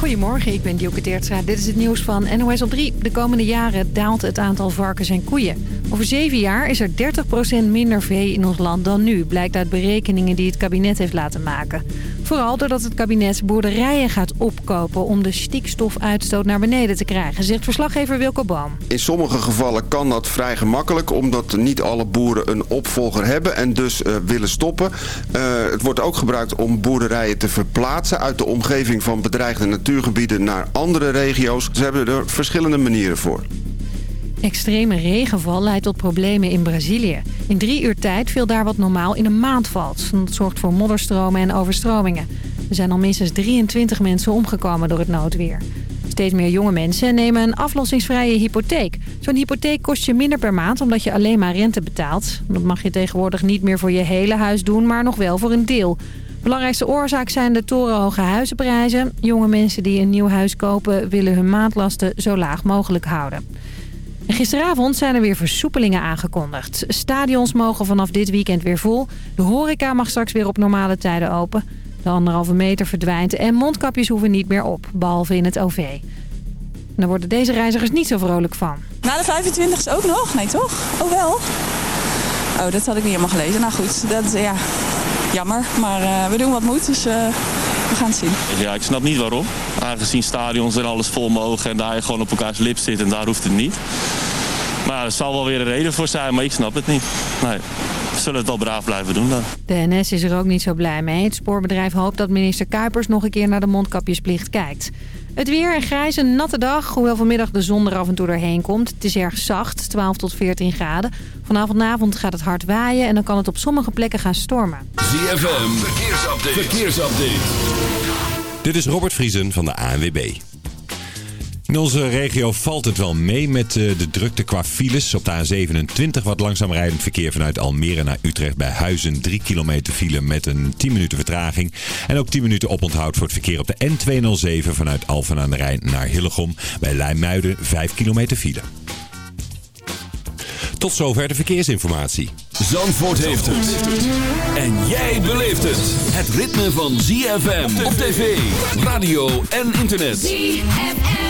Goedemorgen, ik ben Dioke Teertstra. Dit is het nieuws van NOS op 3. De komende jaren daalt het aantal varkens en koeien. Over zeven jaar is er 30% minder vee in ons land dan nu... blijkt uit berekeningen die het kabinet heeft laten maken. Vooral doordat het kabinet boerderijen gaat opkopen... om de stikstofuitstoot naar beneden te krijgen, zegt verslaggever Wilco Boom. In sommige gevallen kan dat vrij gemakkelijk... omdat niet alle boeren een opvolger hebben en dus uh, willen stoppen. Uh, het wordt ook gebruikt om boerderijen te verplaatsen... uit de omgeving van bedreigde natuurgebieden naar andere regio's. Ze hebben er verschillende manieren voor. Extreme regenval leidt tot problemen in Brazilië. In drie uur tijd viel daar wat normaal in een maand valt. Dat zorgt voor modderstromen en overstromingen. Er zijn al minstens 23 mensen omgekomen door het noodweer. Steeds meer jonge mensen nemen een aflossingsvrije hypotheek. Zo'n hypotheek kost je minder per maand omdat je alleen maar rente betaalt. Dat mag je tegenwoordig niet meer voor je hele huis doen, maar nog wel voor een deel. Belangrijkste oorzaak zijn de torenhoge huizenprijzen. Jonge mensen die een nieuw huis kopen willen hun maandlasten zo laag mogelijk houden. Gisteravond zijn er weer versoepelingen aangekondigd. Stadions mogen vanaf dit weekend weer vol. De horeca mag straks weer op normale tijden open. De anderhalve meter verdwijnt en mondkapjes hoeven niet meer op, behalve in het OV. daar worden deze reizigers niet zo vrolijk van. Na de 25 is ook nog? Nee toch? Oh wel? Oh, dat had ik niet helemaal gelezen. Nou goed, dat, ja, jammer. Maar uh, we doen wat moet, dus uh, we gaan het zien. Ja, ik snap niet waarom. Aangezien stadions en alles vol mogen en daar je gewoon op elkaars lip zit en daar hoeft het niet. Maar er zal wel weer een reden voor zijn, maar ik snap het niet. Nee. We zullen het wel braaf blijven doen dan. De NS is er ook niet zo blij mee. Het spoorbedrijf hoopt dat minister Kuipers nog een keer naar de mondkapjesplicht kijkt. Het weer, een grijze, natte dag. Hoewel vanmiddag de zon er af en toe doorheen komt. Het is erg zacht, 12 tot 14 graden. Vanavond avond gaat het hard waaien en dan kan het op sommige plekken gaan stormen. ZFM, verkeersupdate. verkeersupdate. Dit is Robert Vriesen van de ANWB. In onze regio valt het wel mee met eh, de drukte qua files. Op de A27 wat langzaam rijdend verkeer vanuit Almere naar Utrecht bij Huizen. 3 kilometer file met een 10 minuten vertraging. En ook 10 minuten oponthoud voor het verkeer op de N207 vanuit Alphen aan de Rijn naar Hillegom. Bij Leimuiden 5 kilometer file. Tot zover de verkeersinformatie. Zandvoort heeft het. En jij beleeft het. Het ritme van ZFM op tv, radio en internet. ZFM.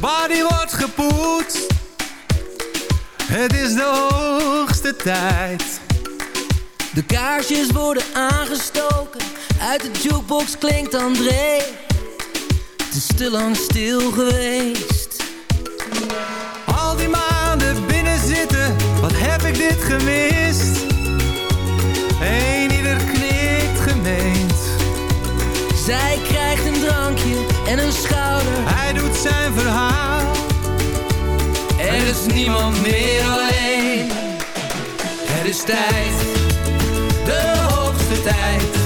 De body wordt gepoetst. Het is de hoogste tijd. De kaarsjes worden aangestoken, uit de jukebox klinkt André. Het is te lang stil geweest. Al die maanden binnen zitten, wat heb ik dit gemist? Eén ieder knikt gemeend. Zij drankje en een schouder. Hij doet zijn verhaal. Er is niemand meer alleen. Het is tijd, de hoogste tijd.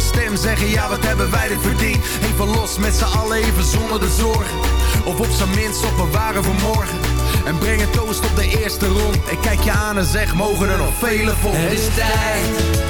Een stem zeggen, ja wat hebben wij dit verdiend. Even los met z'n allen, even zonder de zorgen. Of op zijn minst op bewaren voor morgen. En breng een toast op de eerste rond. Ik kijk je aan en zeg, mogen er nog vele volgen. Het is tijd,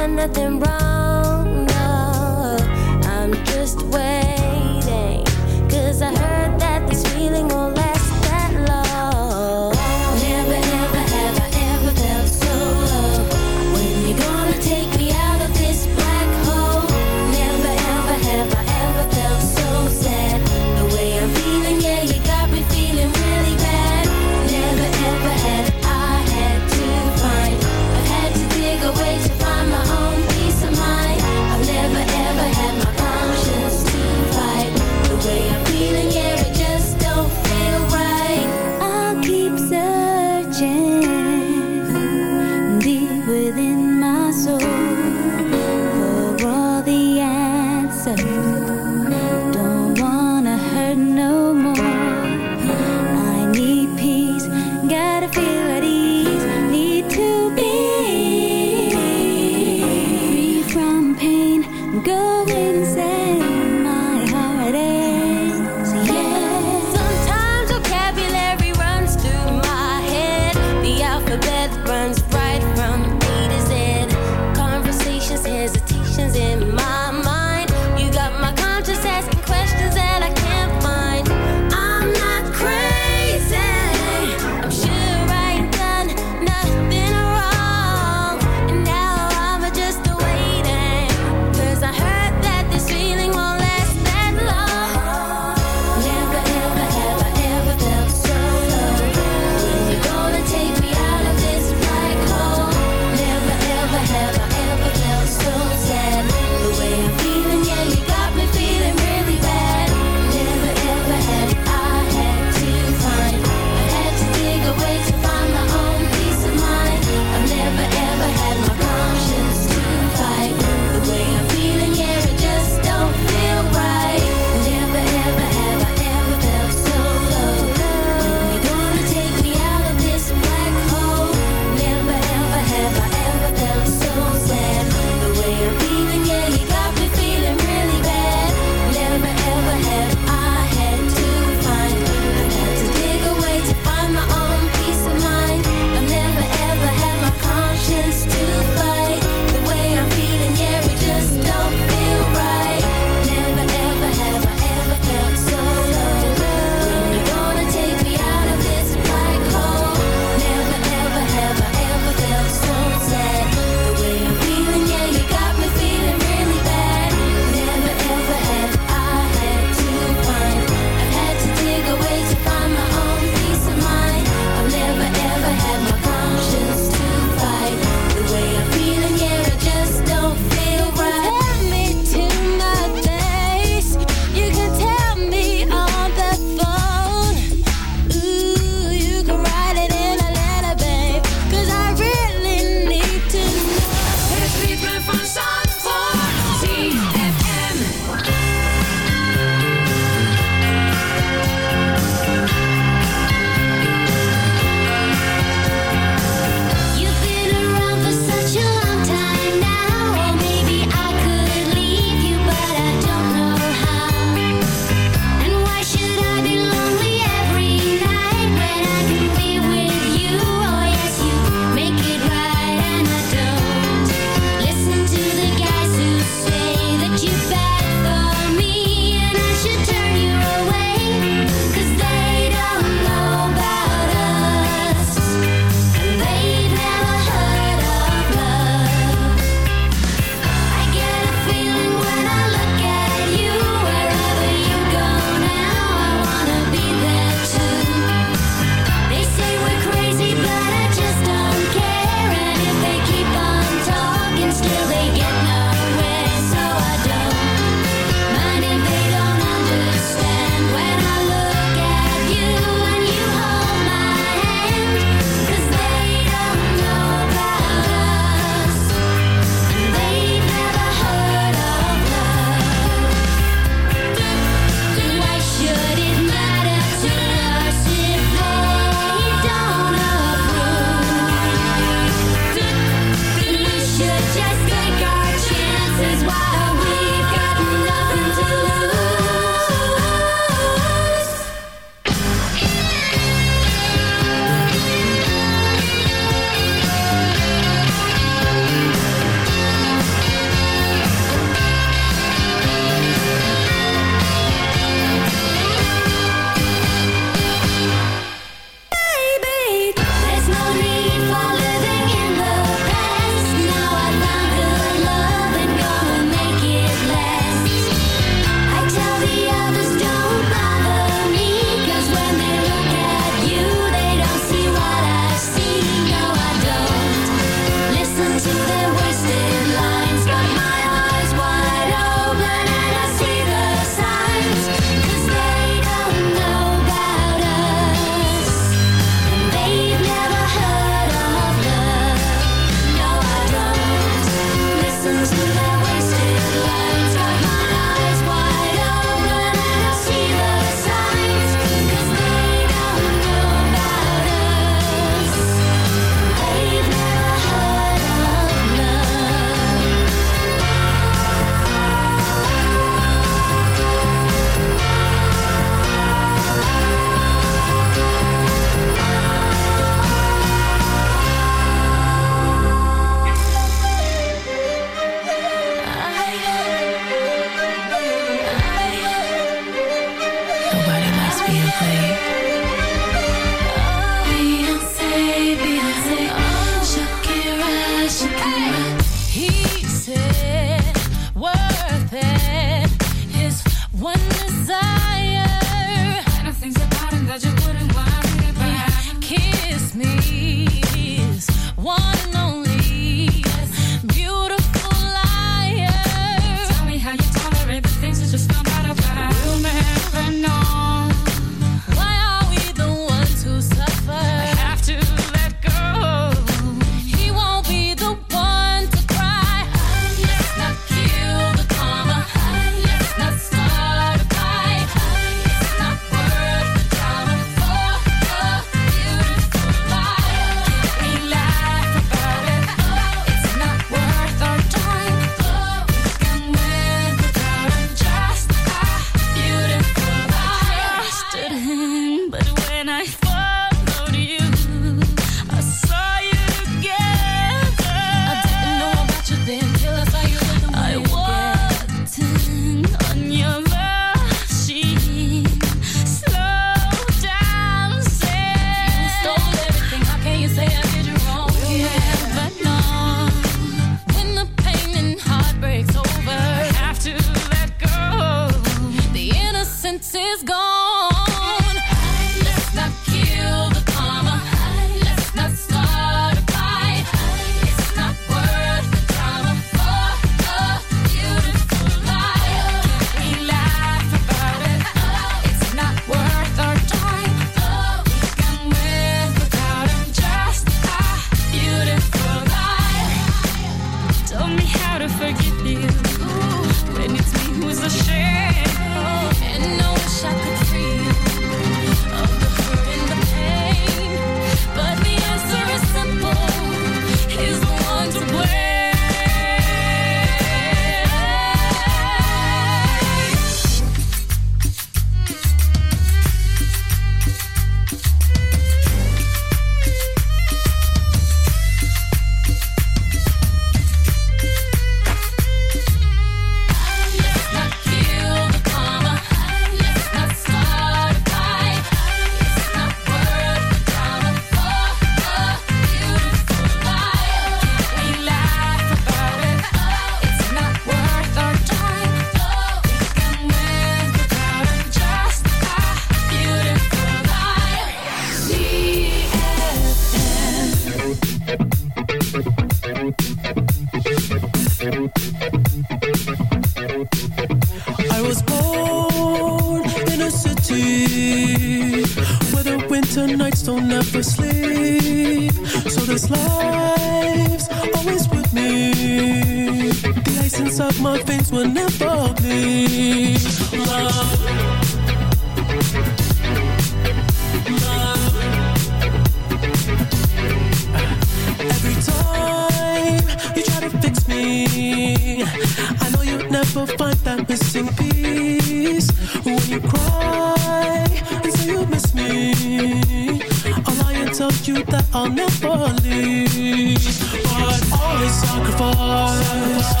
I'll never leave But always sacrificed.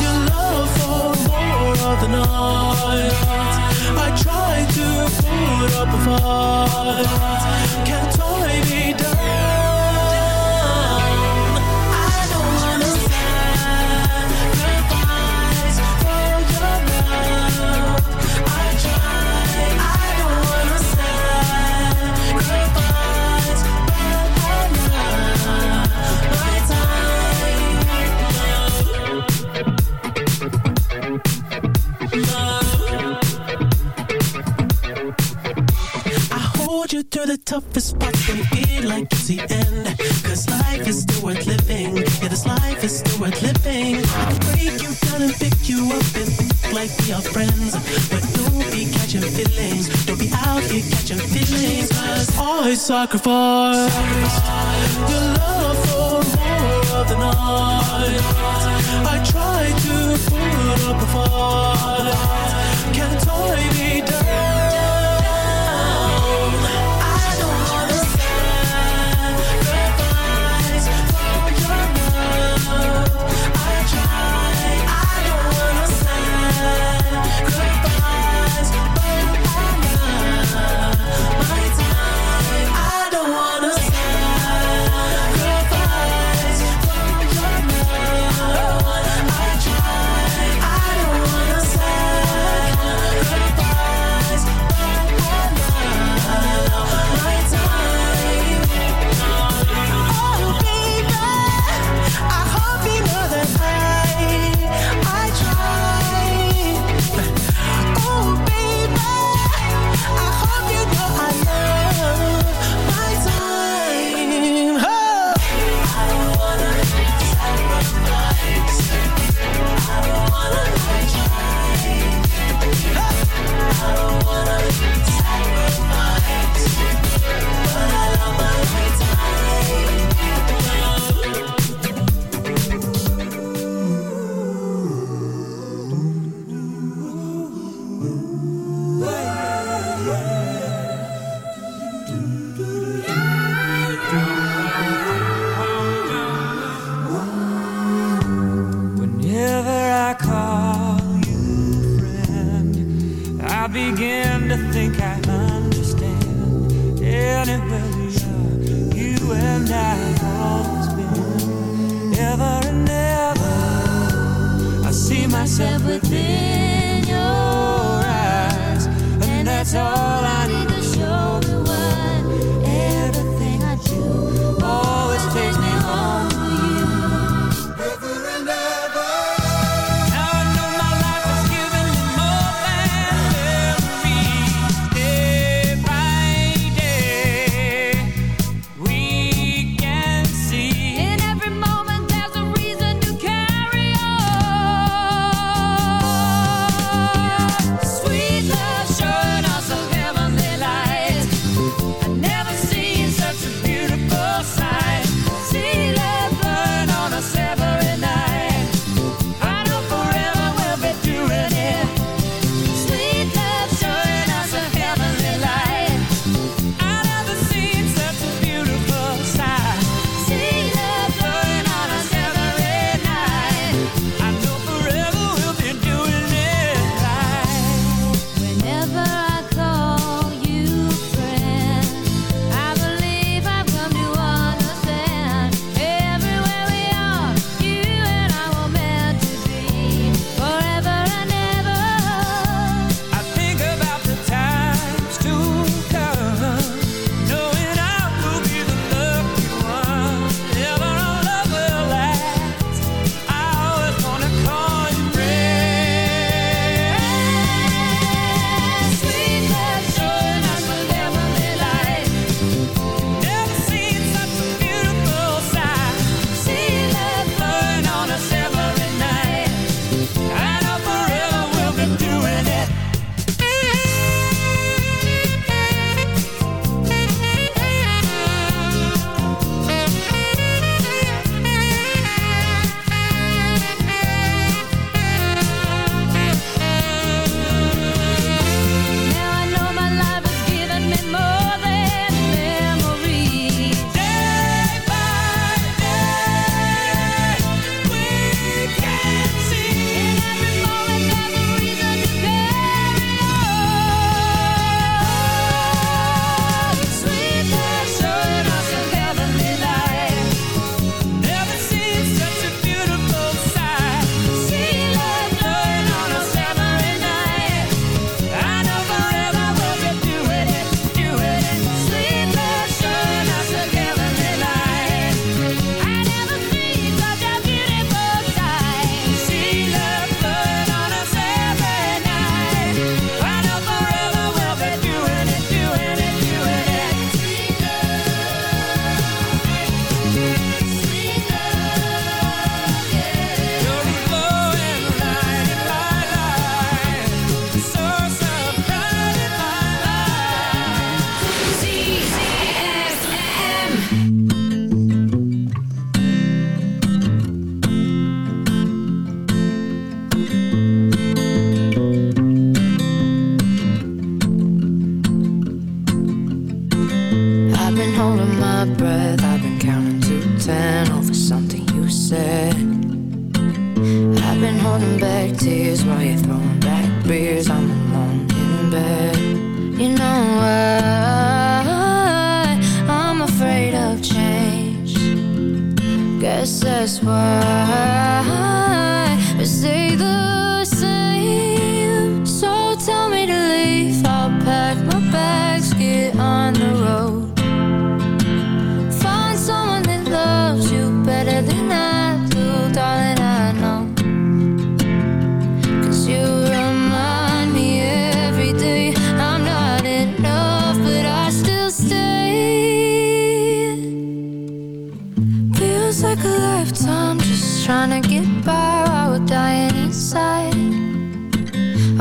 Your love for more of the night. I tried to put up a fight. your friends, but don't be catching feelings. Don't be out here catching feelings, cause always sacrifice your love for more of the night. I try to put up a fight, can't I be? down.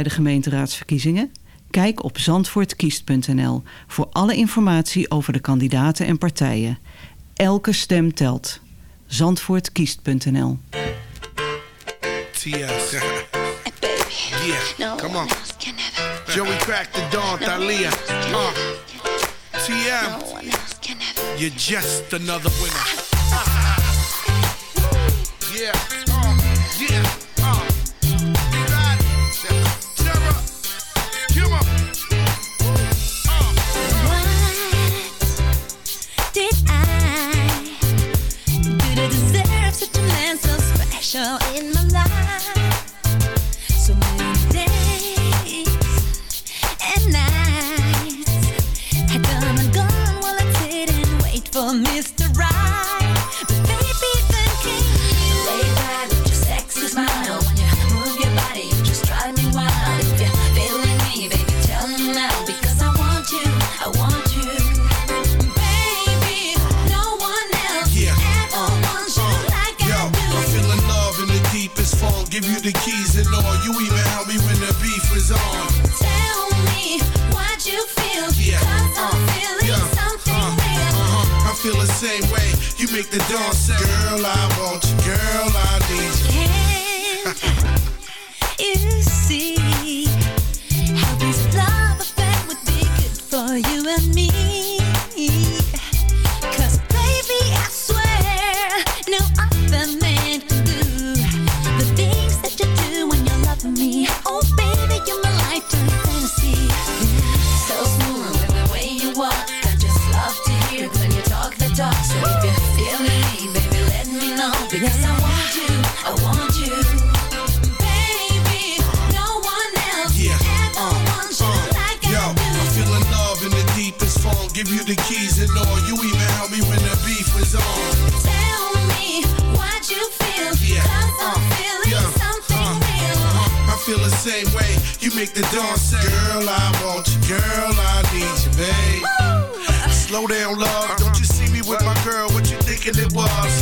bij de gemeenteraadsverkiezingen? Kijk op zandvoortkiest.nl voor alle informatie over de kandidaten en partijen. Elke stem telt. Zandvoortkiest.nl come on. Joey Crack the Dawn, Thalia. Uh. You're just another winner. yeah.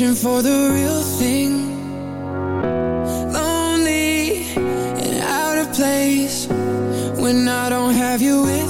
wishing for the real thing. Lonely and out of place when I don't have you with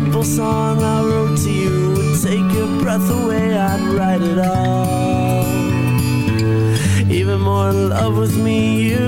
Simple song I wrote to you would take your breath away, I'd write it all. Even more in love with me, you'd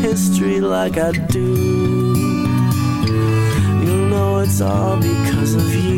history like I do. You'll know it's all because of you.